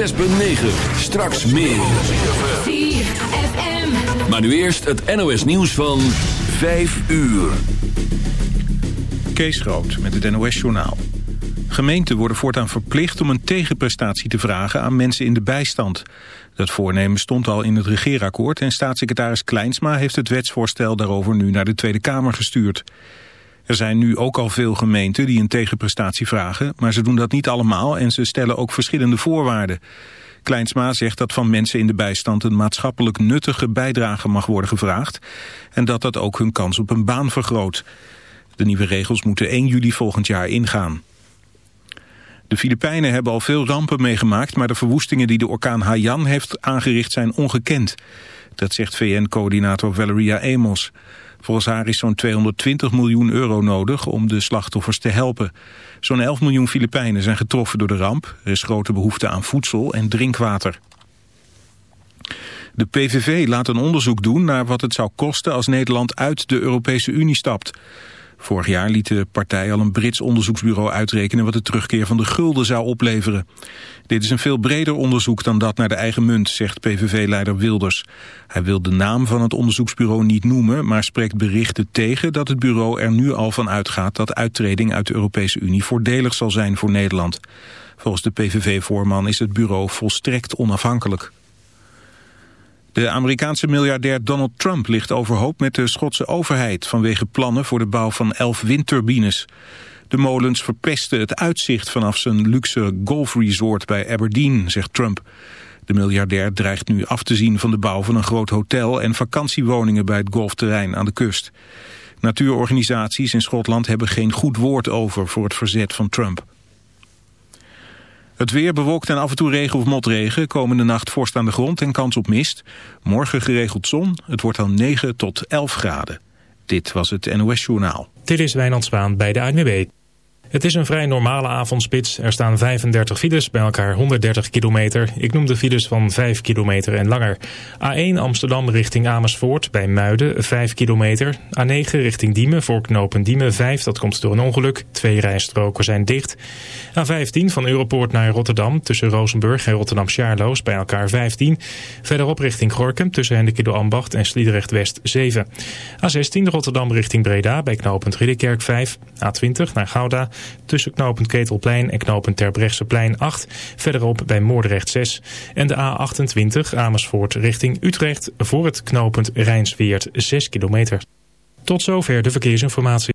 106.9. Straks meer. Maar nu eerst het NOS nieuws van 5 uur. Kees Groot met het NOS-journaal. Gemeenten worden voortaan verplicht om een tegenprestatie te vragen aan mensen in de bijstand. Dat voornemen stond al in het regeerakkoord en staatssecretaris Kleinsma heeft het wetsvoorstel daarover nu naar de Tweede Kamer gestuurd. Er zijn nu ook al veel gemeenten die een tegenprestatie vragen, maar ze doen dat niet allemaal en ze stellen ook verschillende voorwaarden. Kleinsma zegt dat van mensen in de bijstand een maatschappelijk nuttige bijdrage mag worden gevraagd en dat dat ook hun kans op een baan vergroot. De nieuwe regels moeten 1 juli volgend jaar ingaan. De Filipijnen hebben al veel rampen meegemaakt, maar de verwoestingen die de orkaan Haiyan heeft aangericht zijn ongekend. Dat zegt VN-coördinator Valeria Amos. Volgens haar is zo'n 220 miljoen euro nodig om de slachtoffers te helpen. Zo'n 11 miljoen Filipijnen zijn getroffen door de ramp. Er is grote behoefte aan voedsel en drinkwater. De PVV laat een onderzoek doen naar wat het zou kosten als Nederland uit de Europese Unie stapt. Vorig jaar liet de partij al een Brits onderzoeksbureau uitrekenen wat de terugkeer van de gulden zou opleveren. Dit is een veel breder onderzoek dan dat naar de eigen munt, zegt PVV-leider Wilders. Hij wil de naam van het onderzoeksbureau niet noemen, maar spreekt berichten tegen dat het bureau er nu al van uitgaat dat uittreding uit de Europese Unie voordelig zal zijn voor Nederland. Volgens de PVV-voorman is het bureau volstrekt onafhankelijk. De Amerikaanse miljardair Donald Trump ligt overhoop met de Schotse overheid... vanwege plannen voor de bouw van elf windturbines. De molens verpesten het uitzicht vanaf zijn luxe golfresort bij Aberdeen, zegt Trump. De miljardair dreigt nu af te zien van de bouw van een groot hotel... en vakantiewoningen bij het golfterrein aan de kust. Natuurorganisaties in Schotland hebben geen goed woord over voor het verzet van Trump. Het weer bewolkt en af en toe regen of motregen. Komende nacht vorst aan de grond en kans op mist. Morgen geregeld zon. Het wordt dan 9 tot 11 graden. Dit was het NOS Journaal. Dit is Wijnand Zwaan bij de ANWB. Het is een vrij normale avondspits. Er staan 35 files, bij elkaar 130 kilometer. Ik noem de files van 5 kilometer en langer. A1 Amsterdam richting Amersfoort bij Muiden 5 kilometer. A9 richting Diemen voor knopen Diemen 5, dat komt door een ongeluk. Twee rijstroken zijn dicht. A15 van Europoort naar Rotterdam tussen Rozenburg en Rotterdam-Sjaarloos bij elkaar 15. Verderop richting Gorkum tussen Hendekilo Ambacht en Sliedrecht West 7. A16 Rotterdam richting Breda bij knooppunt Ridderkerk 5. A20 naar Gouda tussen knooppunt Ketelplein en knooppunt Terbrechtseplein 8. Verderop bij Moordrecht 6. En de A28 Amersfoort richting Utrecht voor het knooppunt Rijnsweert 6 kilometer. Tot zover de verkeersinformatie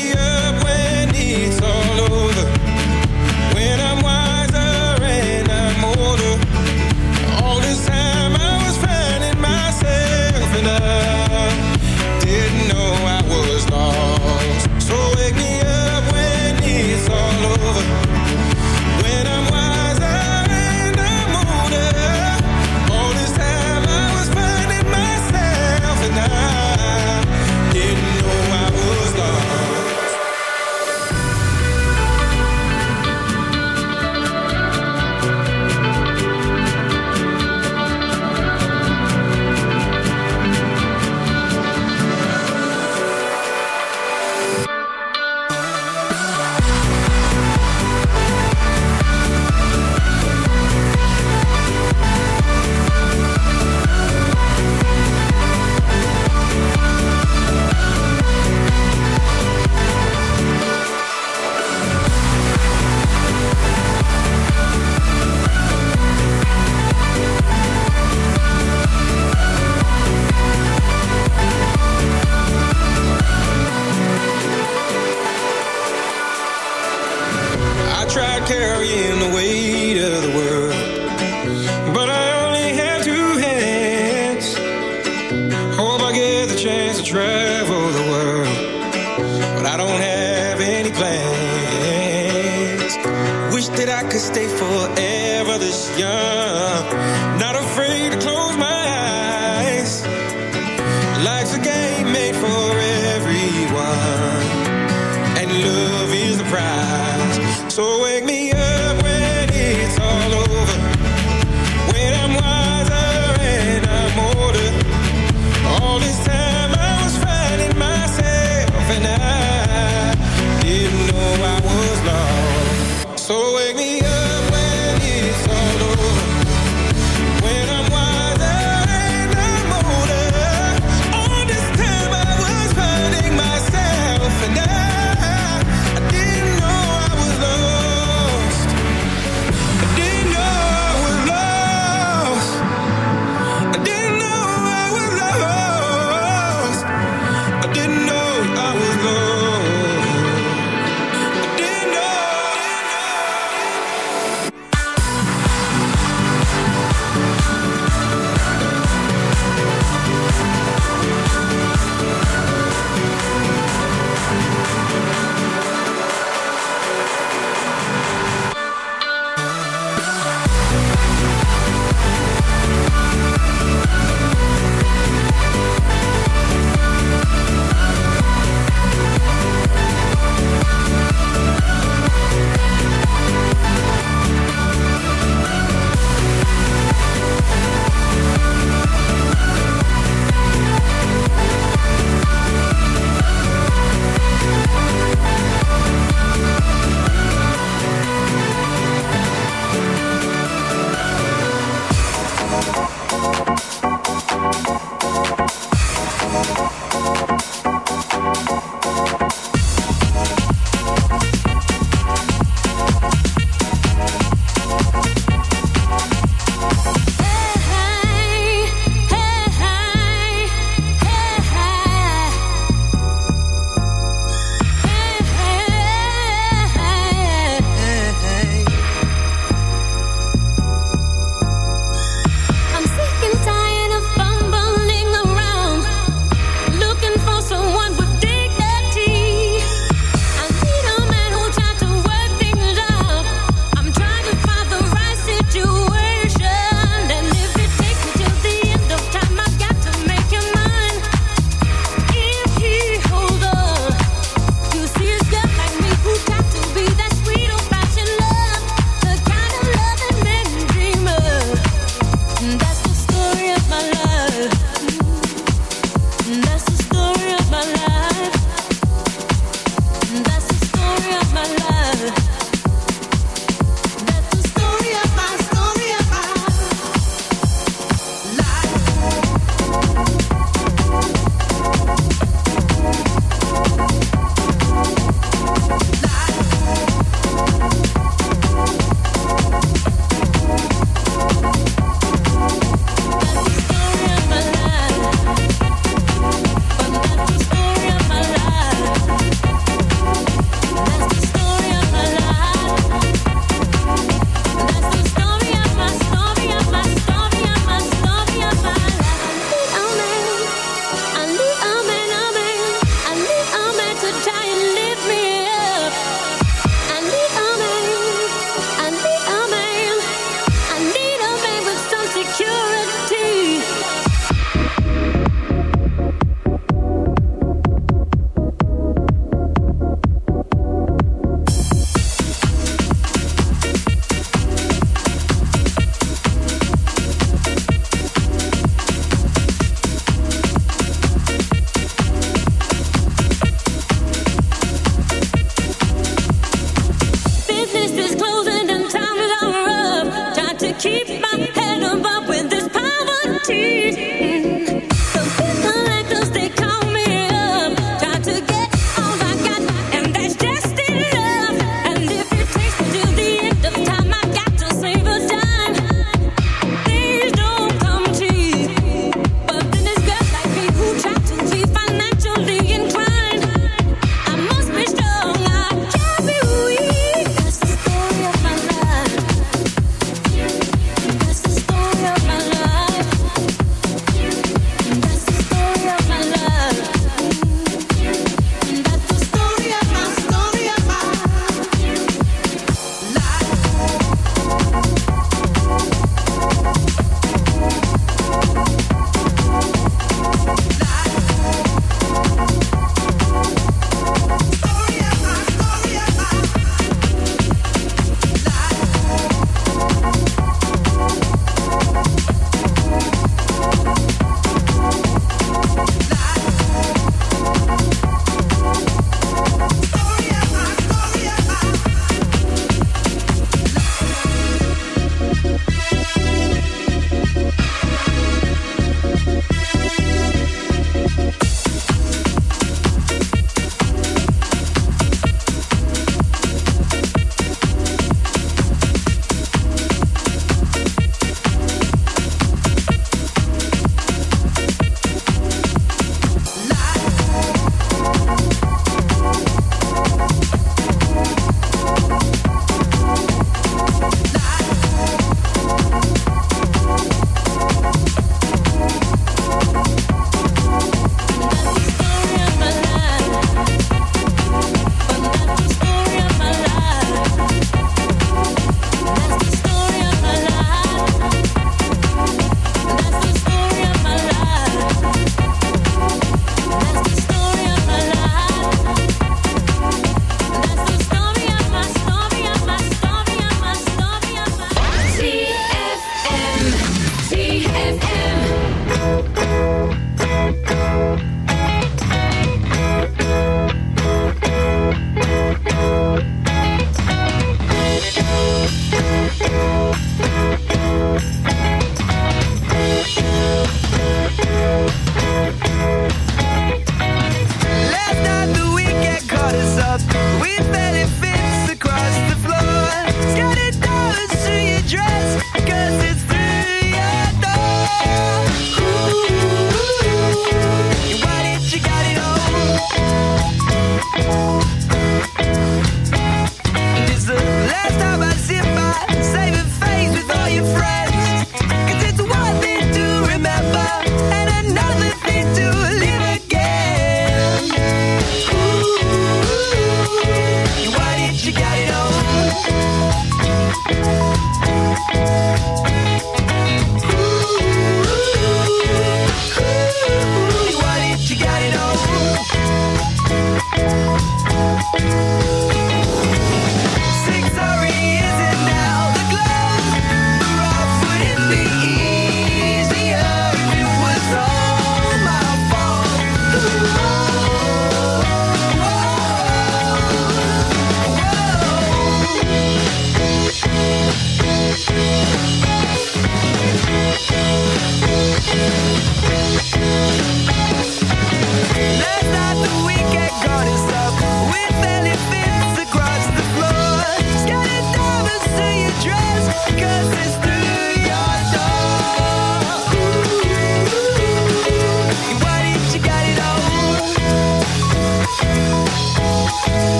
surprise. So wake me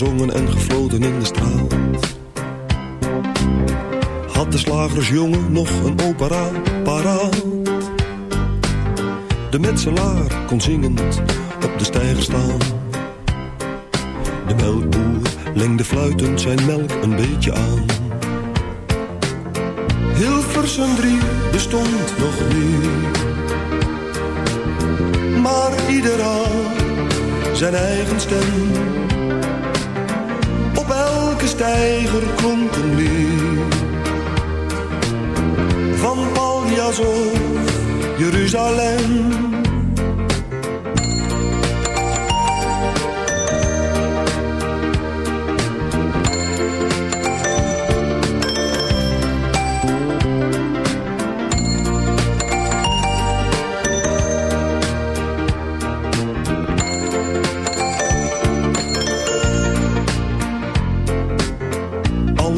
gezongen en gefloten in de straat. Had de slagersjongen nog een opera paraat. De metselaar kon zingend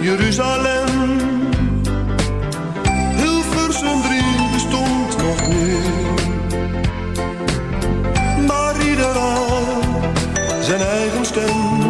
Jeruzalem. Hilversum 3 bestond nog niet. Maar ieder had zijn eigen stem.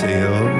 Say oh,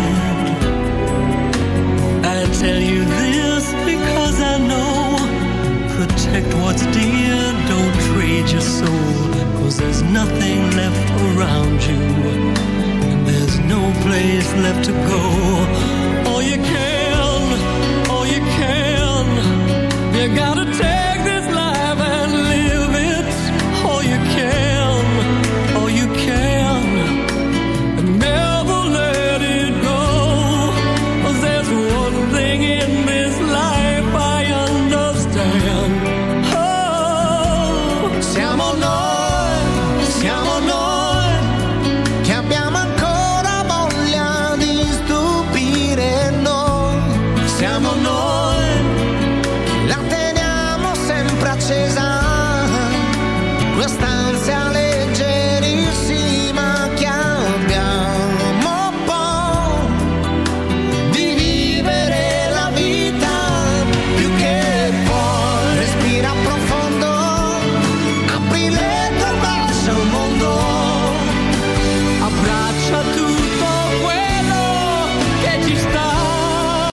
Protect what's dear, don't trade your soul. Cause there's nothing left around you. And there's no place left to go. All you can, all you can. You gotta take